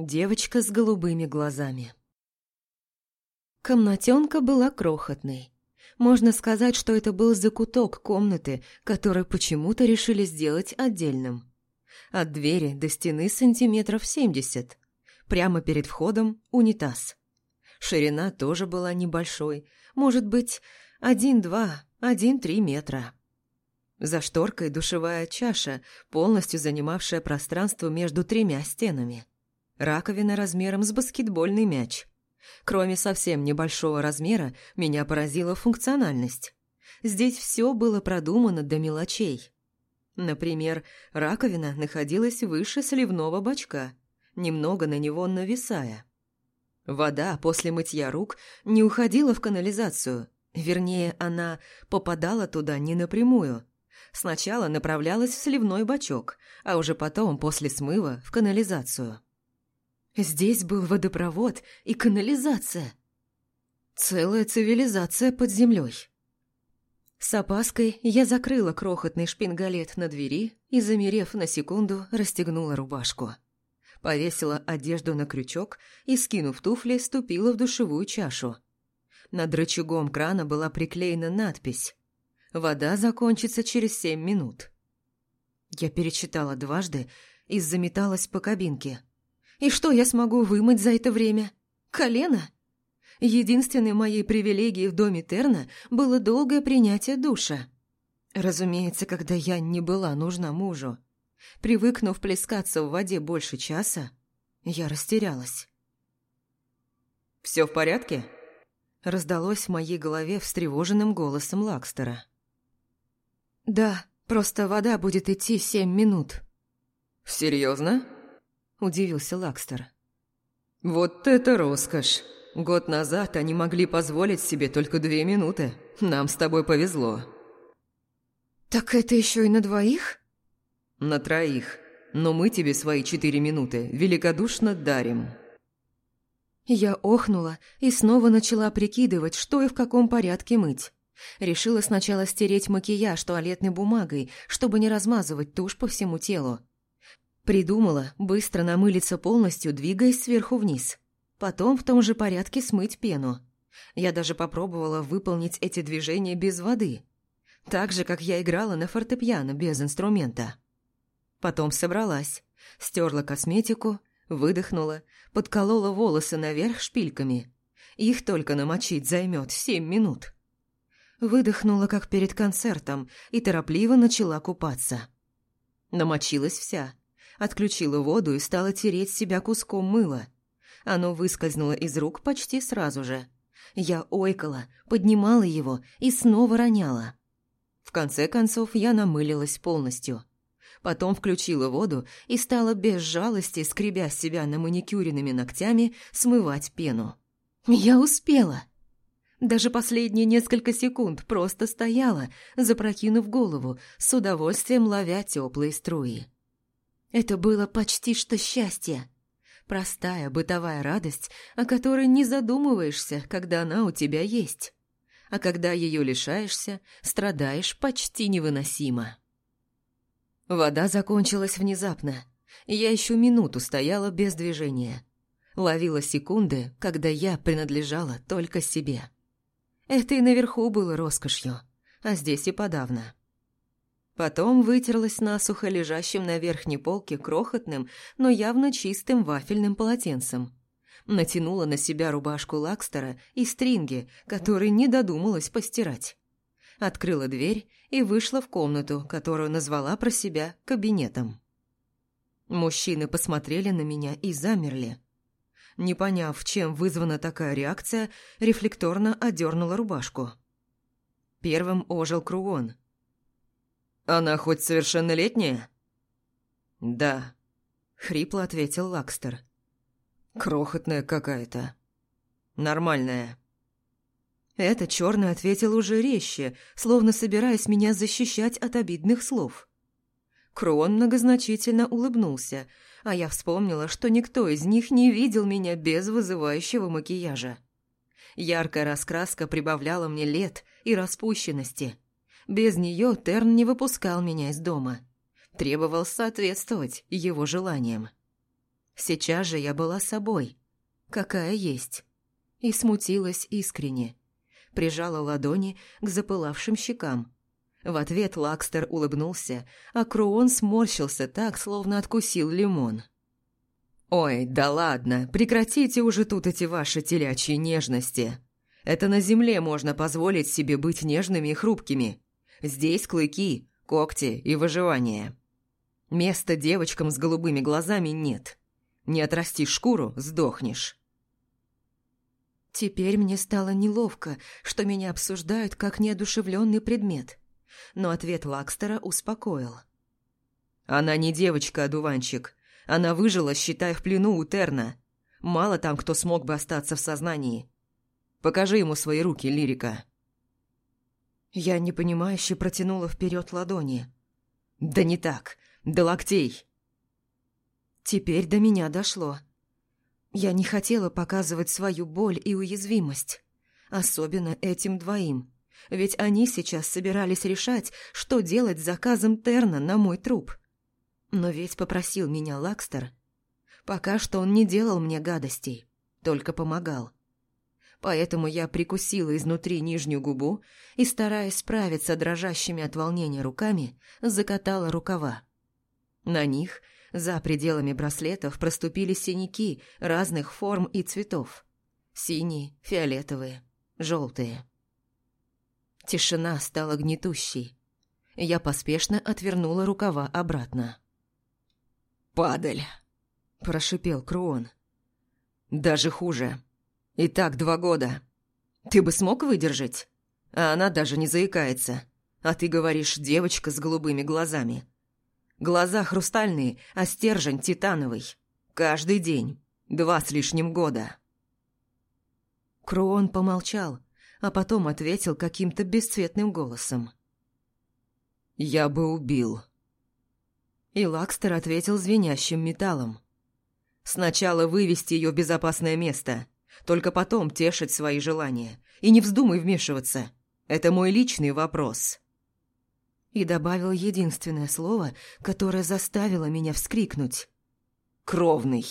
Девочка с голубыми глазами. Комнатенка была крохотной. Можно сказать, что это был закуток комнаты, который почему-то решили сделать отдельным. От двери до стены сантиметров семьдесят. Прямо перед входом унитаз. Ширина тоже была небольшой, может быть, один-два, один-три метра. За шторкой душевая чаша, полностью занимавшая пространство между тремя стенами. Раковина размером с баскетбольный мяч. Кроме совсем небольшого размера, меня поразила функциональность. Здесь все было продумано до мелочей. Например, раковина находилась выше сливного бачка, немного на него нависая. Вода после мытья рук не уходила в канализацию, вернее, она попадала туда не напрямую. Сначала направлялась в сливной бачок, а уже потом, после смыва, в канализацию. Здесь был водопровод и канализация. Целая цивилизация под землей. С опаской я закрыла крохотный шпингалет на двери и, замерев на секунду, расстегнула рубашку. Повесила одежду на крючок и, скинув туфли, ступила в душевую чашу. Над рычагом крана была приклеена надпись «Вода закончится через семь минут». Я перечитала дважды и заметалась по кабинке. И что я смогу вымыть за это время? Колено? Единственной моей привилегией в доме Терна было долгое принятие душа. Разумеется, когда я не была нужна мужу. Привыкнув плескаться в воде больше часа, я растерялась. «Все в порядке?» Раздалось в моей голове встревоженным голосом Лакстера. «Да, просто вода будет идти семь минут». «Серьезно?» – удивился Лакстер. «Вот это роскошь! Год назад они могли позволить себе только две минуты. Нам с тобой повезло». «Так это еще и на двоих?» «На троих. Но мы тебе свои четыре минуты великодушно дарим». Я охнула и снова начала прикидывать, что и в каком порядке мыть. Решила сначала стереть макияж туалетной бумагой, чтобы не размазывать тушь по всему телу. Придумала быстро намылиться полностью, двигаясь сверху вниз. Потом в том же порядке смыть пену. Я даже попробовала выполнить эти движения без воды. Так же, как я играла на фортепиано без инструмента. Потом собралась, стерла косметику, выдохнула, подколола волосы наверх шпильками. Их только намочить займет семь минут. Выдохнула, как перед концертом, и торопливо начала купаться. Намочилась вся, Отключила воду и стала тереть себя куском мыла. Оно выскользнуло из рук почти сразу же. Я ойкала, поднимала его и снова роняла. В конце концов я намылилась полностью. Потом включила воду и стала без жалости, скребя себя на маникюренными ногтями, смывать пену. Я успела. Даже последние несколько секунд просто стояла, запрокинув голову, с удовольствием ловя теплые струи. Это было почти что счастье. Простая бытовая радость, о которой не задумываешься, когда она у тебя есть. А когда ее лишаешься, страдаешь почти невыносимо. Вода закончилась внезапно. Я еще минуту стояла без движения. Ловила секунды, когда я принадлежала только себе. Это и наверху было роскошью, а здесь и подавно. Потом вытерлась насухо лежащим на верхней полке крохотным, но явно чистым вафельным полотенцем. Натянула на себя рубашку Лакстера и стринги, которые не додумалась постирать. Открыла дверь и вышла в комнату, которую назвала про себя кабинетом. Мужчины посмотрели на меня и замерли. Не поняв, чем вызвана такая реакция, рефлекторно одернула рубашку. Первым ожил Круон – «Она хоть совершеннолетняя?» «Да», — хрипло ответил Лакстер. «Крохотная какая-то. Нормальная». Это черный ответил уже резче, словно собираясь меня защищать от обидных слов. Крон многозначительно улыбнулся, а я вспомнила, что никто из них не видел меня без вызывающего макияжа. Яркая раскраска прибавляла мне лет и распущенности – без нее Терн не выпускал меня из дома. Требовал соответствовать его желаниям. Сейчас же я была собой, какая есть, и смутилась искренне. Прижала ладони к запылавшим щекам. В ответ Лакстер улыбнулся, а Круон сморщился так, словно откусил лимон. «Ой, да ладно, прекратите уже тут эти ваши телячьи нежности. Это на земле можно позволить себе быть нежными и хрупкими. Здесь клыки, когти и выживание. Места девочкам с голубыми глазами нет. Не отрастишь шкуру – сдохнешь». Теперь мне стало неловко, что меня обсуждают как неодушевленный предмет. Но ответ Лакстера успокоил. «Она не девочка-одуванчик. Она выжила, считай, в плену у Терна. Мало там кто смог бы остаться в сознании. Покажи ему свои руки, лирика». Я непонимающе протянула вперед ладони. «Да не так. До локтей». Теперь до меня дошло. Я не хотела показывать свою боль и уязвимость. Особенно этим двоим. Ведь они сейчас собирались решать, что делать с заказом Терна на мой труп. Но ведь попросил меня Лакстер. Пока что он не делал мне гадостей, только помогал. Поэтому я прикусила изнутри нижнюю губу и, стараясь справиться дрожащими от волнения руками, закатала рукава. На них, за пределами браслетов, проступили синяки разных форм и цветов. Синие, фиолетовые, желтые. Тишина стала гнетущей. Я поспешно отвернула рукава обратно. «Падаль!» – прошипел Круон. «Даже хуже. И так два года. Ты бы смог выдержать? А она даже не заикается. А ты говоришь, девочка с голубыми глазами. Глаза хрустальные, а стержень титановый. Каждый день. Два с лишним года». Круон помолчал, а потом ответил каким-то бесцветным голосом. «Я бы убил». И Лакстер ответил звенящим металлом. «Сначала вывести ее в безопасное место, только потом тешить свои желания. И не вздумай вмешиваться. Это мой личный вопрос». И добавил единственное слово, которое заставило меня вскрикнуть. «Кровный».